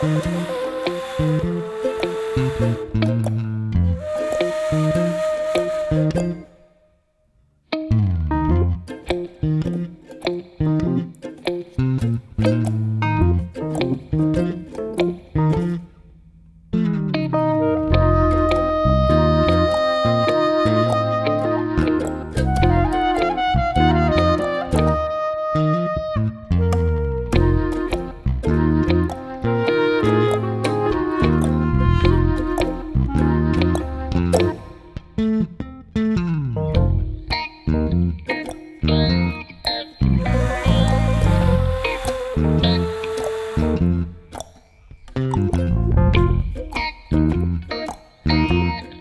thank mm -hmm. you Amen.